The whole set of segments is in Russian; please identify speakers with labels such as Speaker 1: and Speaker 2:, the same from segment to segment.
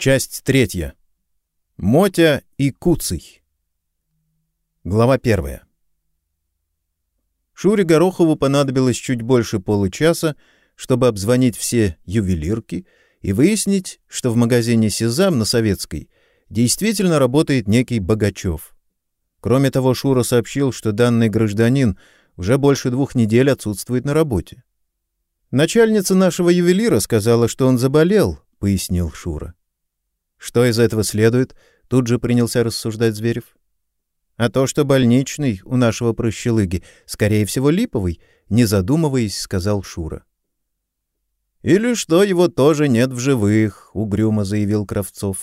Speaker 1: Часть третья. Мотя и Куцый. Глава первая. Шуре Горохову понадобилось чуть больше получаса, чтобы обзвонить все ювелирки и выяснить, что в магазине «Сезам» на Советской действительно работает некий Богачев. Кроме того, Шура сообщил, что данный гражданин уже больше двух недель отсутствует на работе. «Начальница нашего ювелира сказала, что он заболел», — пояснил Шура. Что из этого следует? Тут же принялся рассуждать Зверев. А то, что больничный у нашего прощелыги, скорее всего, липовый, не задумываясь, сказал Шура. Или что его тоже нет в живых, угрюмо заявил Кравцов.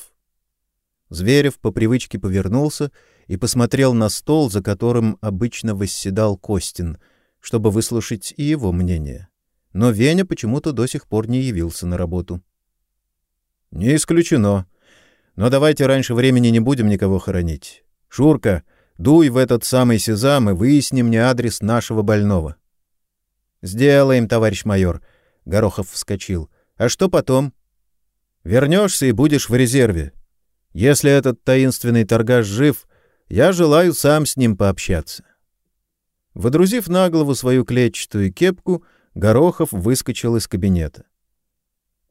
Speaker 1: Зверев по привычке повернулся и посмотрел на стол, за которым обычно восседал Костин, чтобы выслушать и его мнение. Но Веня почему-то до сих пор не явился на работу. Не исключено, но давайте раньше времени не будем никого хоронить. Шурка, дуй в этот самый сезам и выясни мне адрес нашего больного. Сделаем, товарищ майор. Горохов вскочил. А что потом? Вернешься и будешь в резерве. Если этот таинственный торгаш жив, я желаю сам с ним пообщаться. Водрузив на голову свою клетчатую кепку, Горохов выскочил из кабинета.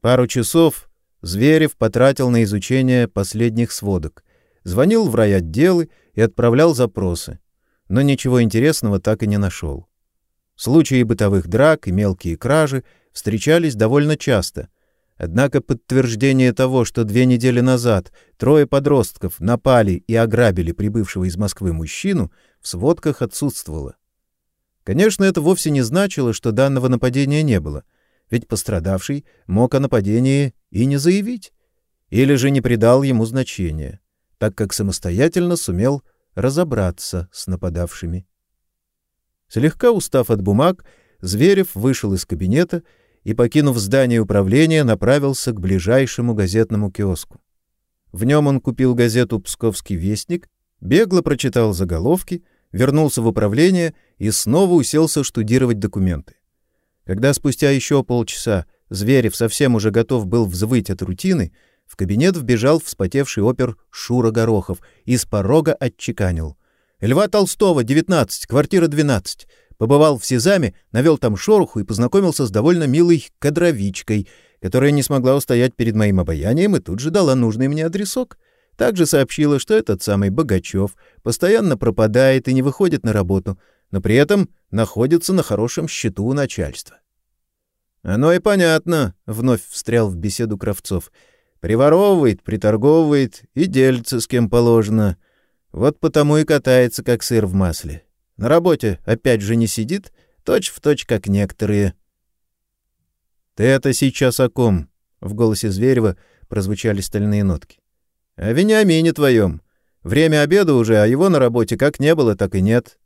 Speaker 1: Пару часов Зверев потратил на изучение последних сводок, звонил в райотделы и отправлял запросы, но ничего интересного так и не нашел. Случаи бытовых драк и мелкие кражи встречались довольно часто, однако подтверждение того, что две недели назад трое подростков напали и ограбили прибывшего из Москвы мужчину, в сводках отсутствовало. Конечно, это вовсе не значило, что данного нападения не было — ведь пострадавший мог о нападении и не заявить, или же не придал ему значения, так как самостоятельно сумел разобраться с нападавшими. Слегка устав от бумаг, Зверев вышел из кабинета и, покинув здание управления, направился к ближайшему газетному киоску. В нем он купил газету «Псковский вестник», бегло прочитал заголовки, вернулся в управление и снова уселся штудировать документы. Когда спустя еще полчаса Зверев совсем уже готов был взвыть от рутины, в кабинет вбежал вспотевший опер Шура Горохов и с порога отчеканил. «Льва Толстого, 19, квартира 12. Побывал в Сезаме, навел там шороху и познакомился с довольно милой кадровичкой, которая не смогла устоять перед моим обаянием и тут же дала нужный мне адресок. Также сообщила, что этот самый Богачев постоянно пропадает и не выходит на работу, но при этом находится на хорошем счету у начальства. «Оно и понятно», — вновь встрял в беседу Кравцов. «Приворовывает, приторговывает и делится с кем положено. Вот потому и катается, как сыр в масле. На работе опять же не сидит, точь в точь, как некоторые». «Ты это сейчас о ком?» — в голосе Зверева прозвучали стальные нотки. «О Вениамине твоем. Время обеда уже, а его на работе как не было, так и нет.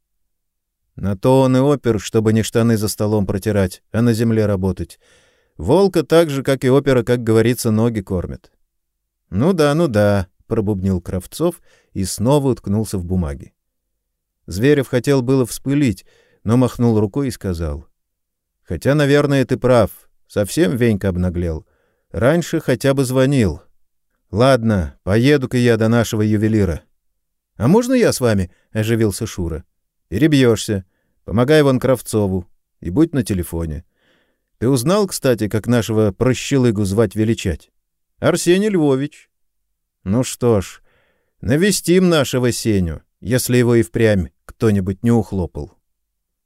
Speaker 1: На то он и опер, чтобы не штаны за столом протирать, а на земле работать. Волка так же, как и опера, как говорится, ноги кормят. — Ну да, ну да, — пробубнил Кравцов и снова уткнулся в бумаги. Зверев хотел было вспылить, но махнул рукой и сказал. — Хотя, наверное, ты прав. Совсем Венька обнаглел. Раньше хотя бы звонил. Ладно, поеду-ка я до нашего ювелира. — А можно я с вами? — оживился Шура. — Перебьешься. Помогай вон Кравцову и будь на телефоне. Ты узнал, кстати, как нашего прощелыгу звать величать? Арсений Львович. Ну что ж, навестим нашего Сеню, если его и впрямь кто-нибудь не ухлопал.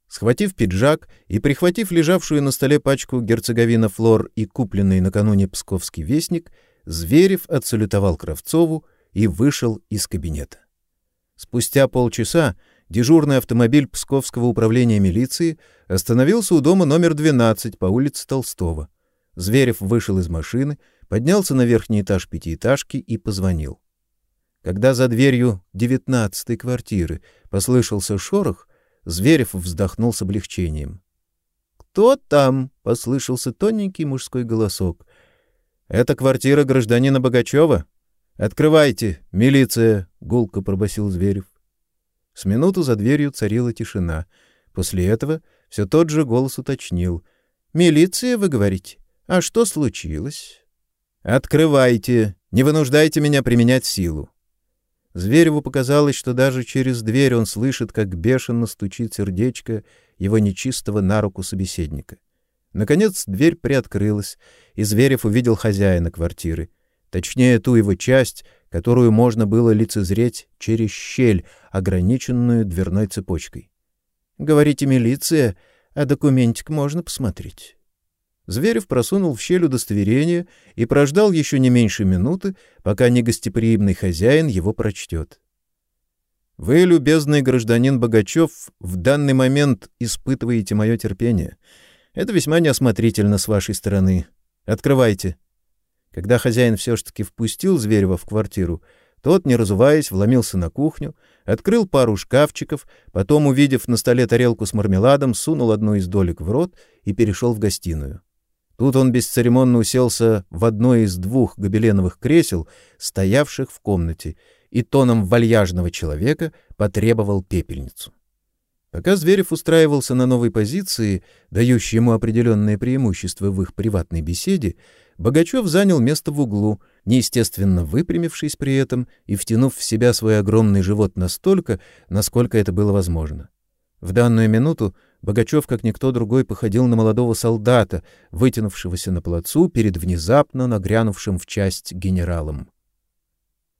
Speaker 1: Схватив пиджак и прихватив лежавшую на столе пачку герцоговина флор и купленный накануне псковский вестник, Зверев отсалютовал Кравцову и вышел из кабинета. Спустя полчаса дежурный автомобиль Псковского управления милиции остановился у дома номер 12 по улице Толстого. Зверев вышел из машины, поднялся на верхний этаж пятиэтажки и позвонил. Когда за дверью девятнадцатой квартиры послышался шорох, Зверев вздохнул с облегчением. «Кто там?» — послышался тоненький мужской голосок. «Это квартира гражданина Богачева. Открывайте, милиция!» — гулко пробасил Зверев. С минуту за дверью царила тишина. После этого все тот же голос уточнил. «Милиция, вы говорите? А что случилось?» «Открывайте!» — Не вынуждайте меня применять силу. Звереву показалось, что даже через дверь он слышит, как бешено стучит сердечко его нечистого на руку собеседника. Наконец дверь приоткрылась, и Зверев увидел хозяина квартиры, точнее ту его часть, которую можно было лицезреть через щель, ограниченную дверной цепочкой. Говорите, милиция, а документик можно посмотреть. Зверев просунул в щель удостоверение и прождал еще не меньше минуты, пока негостеприимный хозяин его прочтет. Вы, любезный гражданин Богачев, в данный момент испытываете мое терпение. Это весьма неосмотрительно с вашей стороны. Открывайте. Когда хозяин все-таки впустил Зверева в квартиру, тот, не разуваясь, вломился на кухню, открыл пару шкафчиков, потом, увидев на столе тарелку с мармеладом, сунул одну из долек в рот и перешел в гостиную. Тут он бесцеремонно уселся в одно из двух гобеленовых кресел, стоявших в комнате, и тоном вальяжного человека потребовал пепельницу. Пока Зверев устраивался на новой позиции, дающей ему определенные преимущества в их приватной беседе, Богачев занял место в углу, неестественно выпрямившись при этом и втянув в себя свой огромный живот настолько, насколько это было возможно. В данную минуту Богачев, как никто другой, походил на молодого солдата, вытянувшегося на плацу перед внезапно нагрянувшим в часть генералом.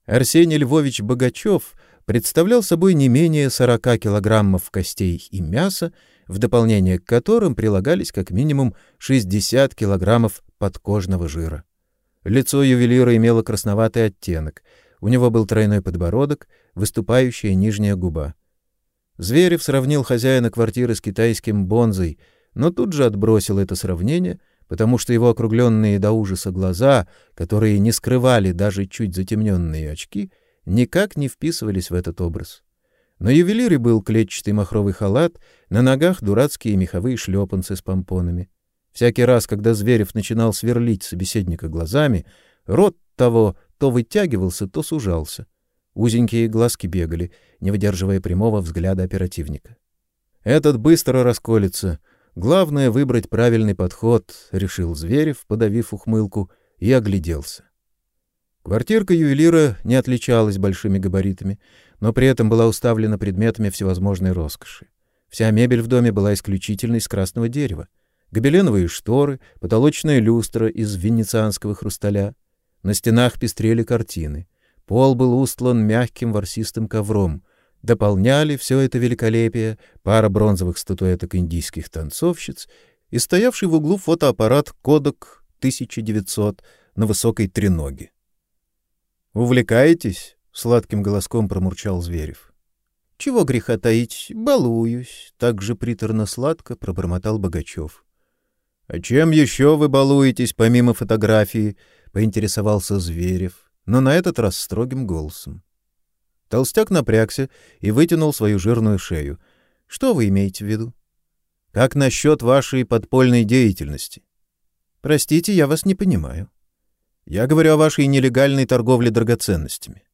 Speaker 1: Арсений Львович Богачев представлял собой не менее 40 килограммов костей и мяса, в дополнение к которым прилагались как минимум 60 килограммов подкожного жира. Лицо ювелира имело красноватый оттенок. У него был тройной подбородок, выступающая нижняя губа. Зверев сравнил хозяина квартиры с китайским бонзой, но тут же отбросил это сравнение, потому что его округленные до ужаса глаза, которые не скрывали даже чуть затемненные очки, никак не вписывались в этот образ. На ювелире был клетчатый махровый халат, на ногах дурацкие меховые шлепанцы с помпонами. Всякий раз, когда Зверев начинал сверлить собеседника глазами, рот того то вытягивался, то сужался. Узенькие глазки бегали, не выдерживая прямого взгляда оперативника. Этот быстро расколется. Главное — выбрать правильный подход, — решил Зверев, подавив ухмылку, и огляделся. Квартирка ювелира не отличалась большими габаритами, но при этом была уставлена предметами всевозможной роскоши. Вся мебель в доме была исключительно из красного дерева. Гобеленовые шторы, потолочная люстра из венецианского хрусталя. На стенах пестрели картины. Пол был устлан мягким ворсистым ковром. Дополняли все это великолепие пара бронзовых статуэток индийских танцовщиц и стоявший в углу фотоаппарат «Кодек 1900» на высокой треноге. Увлекаетесь? Сладким голоском промурчал Зверев. Чего греха таить, балуюсь, так же приторно сладко пробормотал Богачев. А чем еще вы балуетесь помимо фотографии? поинтересовался Зверев, но на этот раз строгим голосом. Толстяк напрягся и вытянул свою жирную шею. Что вы имеете в виду? Как насчет вашей подпольной деятельности? Простите, я вас не понимаю. Я говорю о вашей нелегальной торговле драгоценностями.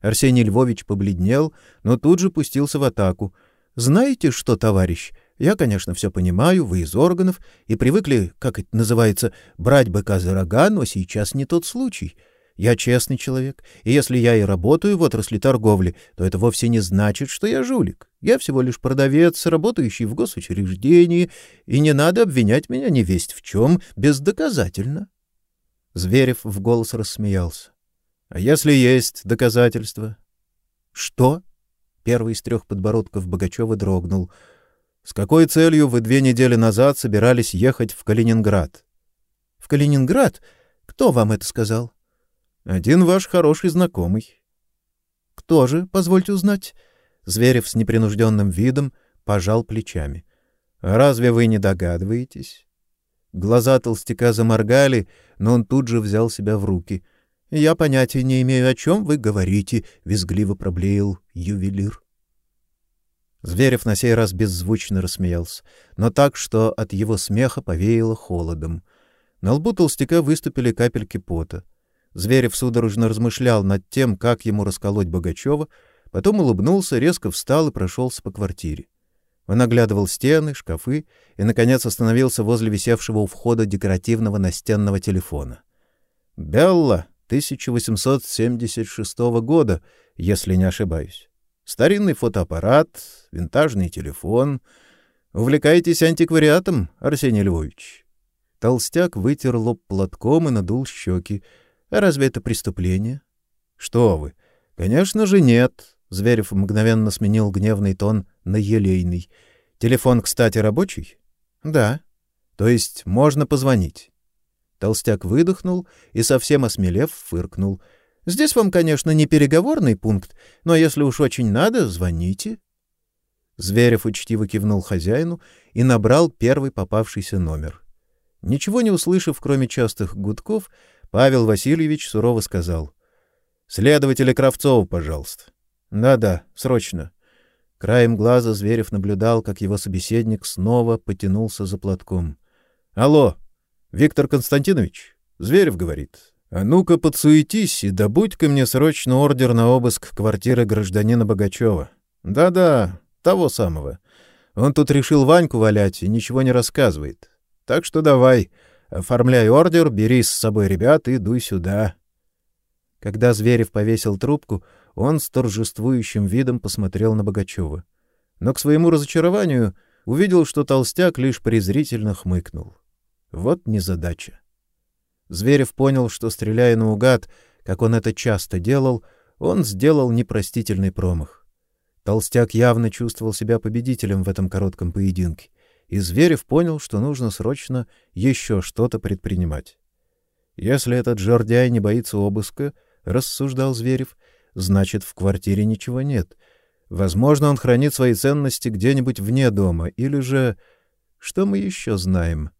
Speaker 1: Арсений Львович побледнел, но тут же пустился в атаку. Знаете что, товарищ, я, конечно, все понимаю, вы из органов и привыкли, как это называется, брать быка за рога, но сейчас не тот случай. Я честный человек, и если я и работаю в отрасли торговли, то это вовсе не значит, что я жулик. Я всего лишь продавец, работающий в госучреждении, и не надо обвинять меня невесть в чем бездоказательно. Зверев в голос рассмеялся. — А если есть доказательства? — Что? Первый из трех подбородков Богачева дрогнул. — С какой целью вы две недели назад собирались ехать в Калининград? — В Калининград? Кто вам это сказал? — Один ваш хороший знакомый. — Кто же, позвольте узнать? Зверев с непринужденным видом пожал плечами. — Разве вы не догадываетесь? Глаза толстяка заморгали, но он тут же взял себя в руки. — Я понятия не имею, о чем вы говорите, — визгливо проблеял ювелир. Зверев на сей раз беззвучно рассмеялся, но так, что от его смеха повеяло холодом. На лбу толстяка выступили капельки пота. Зверев судорожно размышлял над тем, как ему расколоть Богачева, потом улыбнулся, резко встал и прошелся по квартире. Он оглядывал стены, шкафы и, наконец, остановился возле висевшего у входа декоративного настенного телефона. «Белла!» 1876 года, если не ошибаюсь. Старинный фотоаппарат, винтажный телефон. Увлекаетесь антиквариатом, Арсений Львович? Толстяк вытер лоб платком и надул щеки. А разве это преступление? Что вы? Конечно же, нет. Зверев мгновенно сменил гневный тон на елейный. Телефон, кстати, рабочий? Да. То есть можно позвонить. Толстяк выдохнул и, совсем осмелев, фыркнул. «Здесь вам, конечно, не переговорный пункт, но если уж очень надо, звоните». Зверев учтиво кивнул хозяину и набрал первый попавшийся номер. Ничего не услышав, кроме частых гудков, Павел Васильевич сурово сказал. «Следователя Кравцова, пожалуйста». «Да-да, срочно». Краем глаза Зверев наблюдал, как его собеседник снова потянулся за платком. «Алло, Виктор Константинович, Зверев говорит. А ну-ка подсуетись и добудь-ка мне срочно ордер на обыск квартиры гражданина Богачева. Да-да, того самого. Он тут решил Ваньку валять и ничего не рассказывает. Так что давай, оформляй ордер, бери с собой ребят и дуй сюда. Когда Зверев повесил трубку, он с торжествующим видом посмотрел на Богачева. Но к своему разочарованию увидел, что толстяк лишь презрительно хмыкнул. Вот незадача. Зверев понял, что, стреляя наугад, как он это часто делал, он сделал непростительный промах. Толстяк явно чувствовал себя победителем в этом коротком поединке, и Зверев понял, что нужно срочно еще что-то предпринимать. Если этот жердяй не боится обыска, рассуждал Зверев, значит, в квартире ничего нет. Возможно, он хранит свои ценности где-нибудь вне дома, или же... Что мы еще знаем?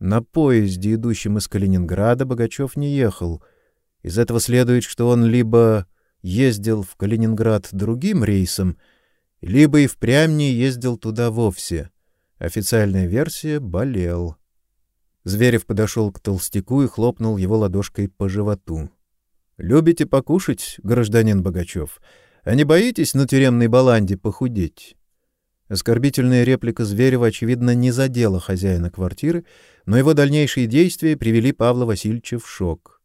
Speaker 1: На поезде, идущем из Калининграда, Богачев не ехал. Из этого следует, что он либо ездил в Калининград другим рейсом, либо и впрямь не ездил туда вовсе. Официальная версия — болел. Зверев подошел к толстяку и хлопнул его ладошкой по животу. — Любите покушать, гражданин Богачев? А не боитесь на тюремной баланде похудеть? Оскорбительная реплика Зверева, очевидно, не задела хозяина квартиры, но его дальнейшие действия привели Павла Васильевича в шок.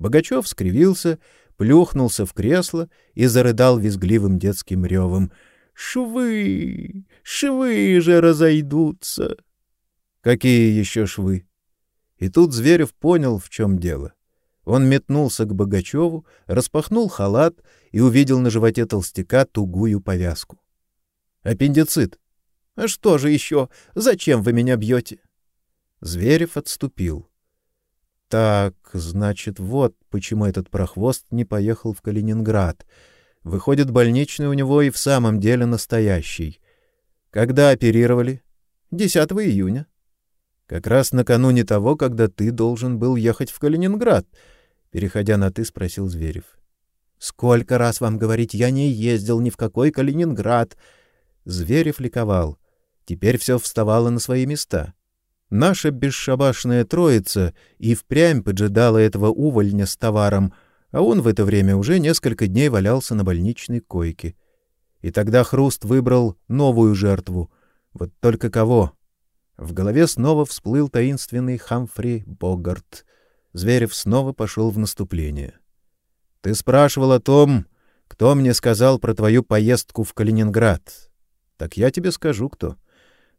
Speaker 1: Богачев скривился, плюхнулся в кресло и зарыдал визгливым детским ревом. «Швы! Швы же разойдутся!» «Какие еще швы?» И тут Зверев понял, в чем дело. Он метнулся к Богачеву, распахнул халат и увидел на животе толстяка тугую повязку. Аппендицит. А что же еще? Зачем вы меня бьете? Зверев отступил. Так, значит, вот почему этот прохвост не поехал в Калининград. Выходит, больничный у него и в самом деле настоящий. Когда оперировали? 10 июня. Как раз накануне того, когда ты должен был ехать в Калининград. Переходя на «ты», спросил Зверев. «Сколько раз вам говорить, я не ездил ни в какой Калининград. Зверев ликовал. Теперь все вставало на свои места. Наша бесшабашная троица и впрямь поджидала этого увольня с товаром, а он в это время уже несколько дней валялся на больничной койке. И тогда Хруст выбрал новую жертву. Вот только кого? В голове снова всплыл таинственный Хамфри Богарт. Зверев снова пошел в наступление. — Ты спрашивал о том, кто мне сказал про твою поездку в Калининград. Так я тебе скажу, кто.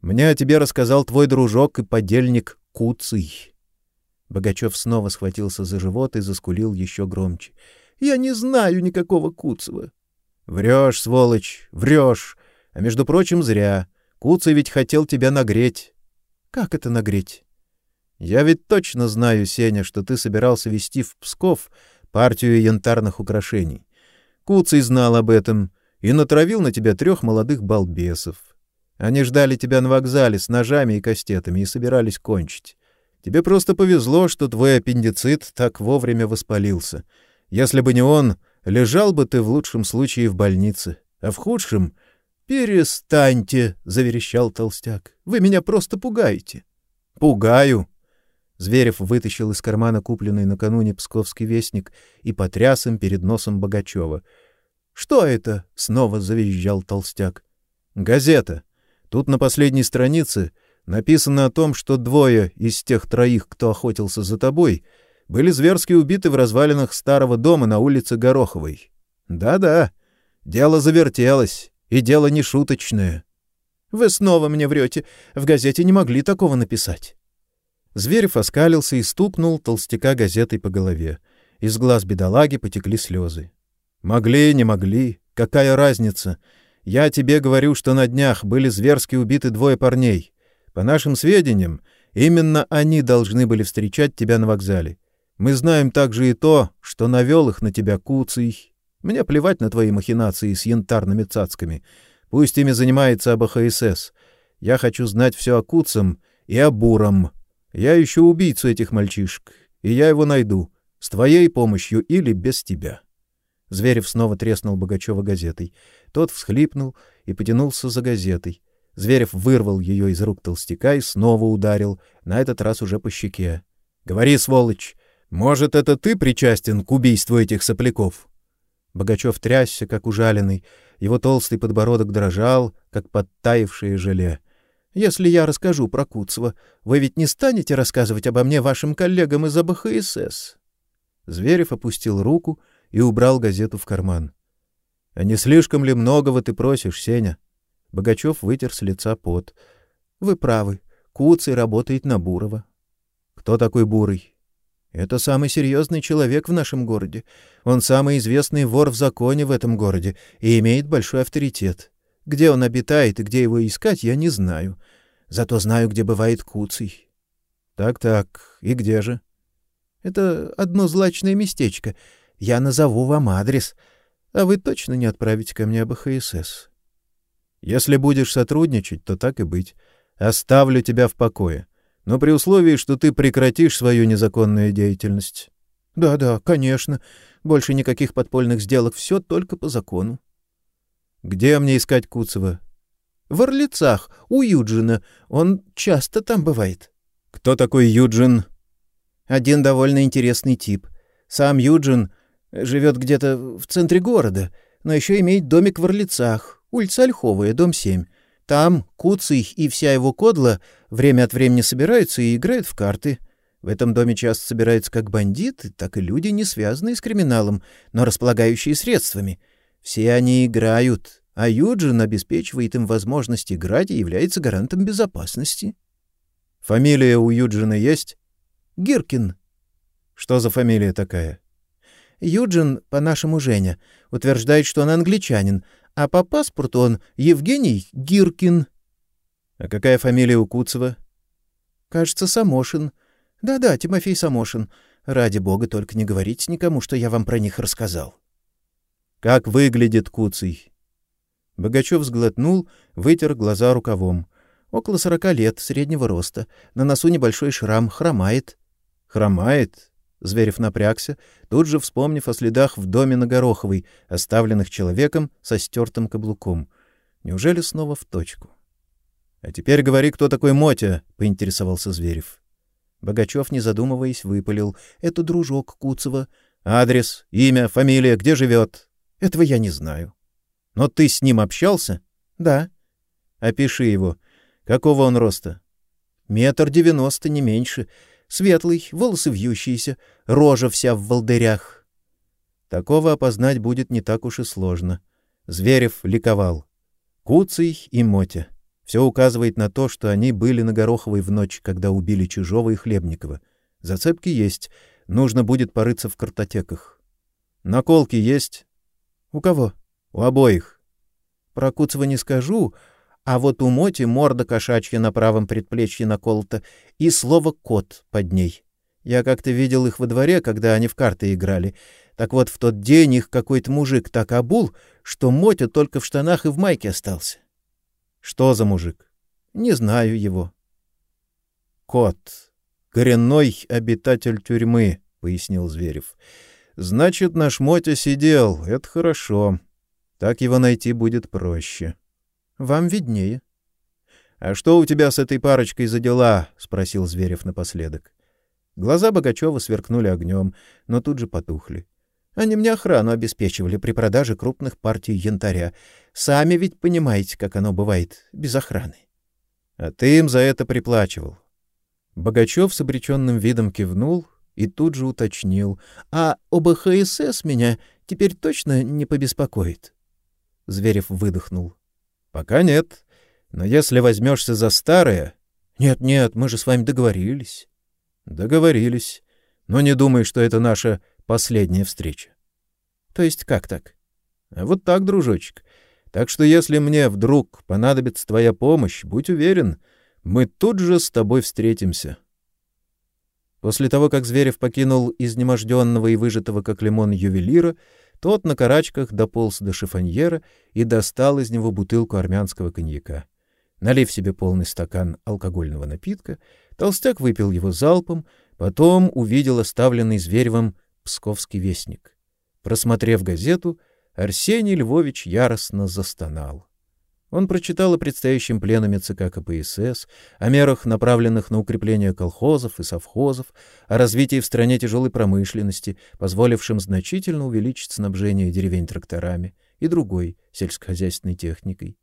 Speaker 1: Мне о тебе рассказал твой дружок и подельник Куцый. Богачев снова схватился за живот и заскулил еще громче. — Я не знаю никакого Куцева. — Врешь, сволочь, врешь. А между прочим, зря. Куцый ведь хотел тебя нагреть. — Как это нагреть? — Я ведь точно знаю, Сеня, что ты собирался вести в Псков партию янтарных украшений. Куцый знал об этом и натравил на тебя трех молодых балбесов. Они ждали тебя на вокзале с ножами и кастетами и собирались кончить. Тебе просто повезло, что твой аппендицит так вовремя воспалился. Если бы не он, лежал бы ты в лучшем случае в больнице, а в худшем «Перестаньте!» — заверещал толстяк. «Вы меня просто пугаете!» «Пугаю!» Зверев вытащил из кармана купленный накануне псковский вестник и потряс им перед носом Богачева — что это? снова завизжал толстяк. Газета. Тут на последней странице написано о том, что двое из тех троих, кто охотился за тобой, были зверски убиты в развалинах старого дома на улице Гороховой. Да-да, дело завертелось, и дело не шуточное.
Speaker 2: Вы снова мне врете. В газете не могли такого написать.
Speaker 1: Зверев оскалился и стукнул толстяка газетой по голове. Из глаз бедолаги потекли слезы. Могли, не могли, какая разница? Я тебе говорю, что на днях были зверски убиты двое парней. По нашим сведениям, именно они должны были встречать тебя на вокзале. Мы знаем также и то, что навел их на тебя Куций. Мне плевать на твои махинации с янтарными цацками. Пусть ими занимается АБХСС. Я хочу знать все о Куцам и о Буром. Я ищу убийцу этих мальчишек, и я его найду, с твоей помощью или без тебя. Зверев снова треснул Богачева газетой. Тот всхлипнул и потянулся за газетой. Зверев вырвал ее из рук толстяка и снова ударил, на этот раз уже по щеке. — Говори, сволочь! Может, это ты причастен к убийству этих сопляков? Богачев трясся, как ужаленный. Его толстый подбородок дрожал, как подтаившее желе. — Если я расскажу про Куцева, вы ведь не станете рассказывать обо мне вашим коллегам из АБХСС? Зверев опустил руку и убрал газету в карман. — А не слишком ли многого ты просишь, Сеня? Богачев вытер с лица пот. — Вы правы. Куцый работает на Бурова. — Кто такой Бурый? — Это самый серьезный человек в нашем городе. Он самый известный вор в законе в этом городе и имеет большой авторитет. Где он обитает и где его искать, я не знаю. Зато знаю, где бывает Куцый. Так — Так-так, и где же? — Это одно злачное местечко — я назову вам адрес, а вы точно не отправите ко мне АБХСС. Если будешь сотрудничать, то так и быть. Оставлю тебя в покое, но при условии, что ты прекратишь свою незаконную деятельность. Да-да, конечно. Больше никаких подпольных сделок, все только по закону. Где мне искать Куцева? В Орлицах, у Юджина. Он часто там бывает. Кто такой Юджин? Один довольно интересный тип. Сам Юджин Живет где-то в центре города, но еще имеет домик в Орлицах, улица Ольховая, дом 7. Там Куцый и вся его кодла время от времени собираются и играют в карты. В этом доме часто собираются как бандиты, так и люди, не связанные с криминалом, но располагающие средствами. Все они играют, а Юджин обеспечивает им возможность играть и является гарантом безопасности. Фамилия у Юджина есть? Гиркин. Что за фамилия такая? Юджин, по-нашему Женя, утверждает, что он англичанин, а по паспорту он Евгений Гиркин. — А какая фамилия у Куцева? — Кажется, Самошин. Да — Тимофей Самошин. Ради бога, только не говорите никому, что я вам про них рассказал. — Как выглядит Куцый? Богачев сглотнул, вытер глаза рукавом. Около сорока лет, среднего роста. На носу небольшой шрам, хромает. — Хромает? Зверев напрягся, тут же вспомнив о следах в доме на Гороховой, оставленных человеком со стертым каблуком. Неужели снова в точку? — А теперь говори, кто такой Мотя, — поинтересовался Зверев. Богачев, не задумываясь, выпалил. — Это дружок Куцева. — Адрес, имя, фамилия, где живет? — Этого я не знаю. — Но ты с ним общался? — Да. — Опиши его. Какого он роста? — Метр девяносто, не меньше. Светлый, волосы вьющиеся, рожа вся в волдырях. Такого опознать будет не так уж и сложно. Зверев ликовал. Куцый и Мотя. Все указывает на то, что они были на Гороховой в ночь, когда убили Чужого и Хлебникова. Зацепки есть. Нужно будет порыться в картотеках. Наколки есть? У кого? У обоих. Про Куцева не скажу, а вот у Моти морда кошачья на правом предплечье наколота и слово «кот» под ней. Я как-то видел их во дворе, когда они в карты играли. Так вот, в тот день их какой-то мужик так обул, что Мотя только в штанах и в майке остался. Что за мужик? Не знаю его. Кот. Коренной обитатель тюрьмы, — пояснил Зверев. Значит, наш Мотя сидел. Это хорошо. Так его найти будет проще. Вам виднее. — А что у тебя с этой парочкой за дела? — спросил Зверев напоследок. Глаза Богачева сверкнули огнем, но тут же потухли. Они мне охрану обеспечивали при продаже крупных партий янтаря. Сами ведь понимаете, как оно бывает без охраны. А ты им за это приплачивал. Богачев с обреченным видом кивнул
Speaker 2: и тут же уточнил. «А ОБХСС меня теперь точно не побеспокоит?»
Speaker 1: Зверев выдохнул. «Пока нет. Но если возьмешься за старое...»
Speaker 2: «Нет-нет, мы же с вами договорились».
Speaker 1: «Договорились. Но не думай, что это наша последняя встреча».
Speaker 2: «То есть как так?»
Speaker 1: «А вот так, дружочек. Так что если мне вдруг понадобится твоя помощь, будь уверен, мы тут же с тобой встретимся». После того, как Зверев покинул изнеможденного и выжатого как лимон ювелира, тот на карачках дополз до шифоньера и достал из него бутылку армянского коньяка. Налив себе полный стакан алкогольного напитка, толстяк выпил его залпом, потом увидел оставленный Зверевым «Псковский вестник». Просмотрев газету, Арсений Львович яростно застонал. Он прочитал о предстоящем пленуме ЦК КПСС, о мерах, направленных на укрепление колхозов и совхозов, о развитии в стране тяжелой промышленности, позволившем значительно увеличить снабжение деревень тракторами и другой сельскохозяйственной техникой.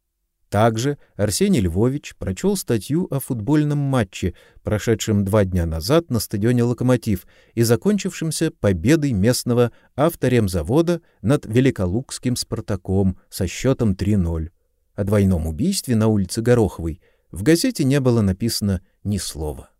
Speaker 1: Также Арсений Львович прочел статью о футбольном матче, прошедшем два дня назад на стадионе «Локомотив» и закончившемся победой местного авторемзавода над Великолукским «Спартаком» со счетом 3:0. О двойном убийстве на улице Гороховой в газете не было написано ни слова.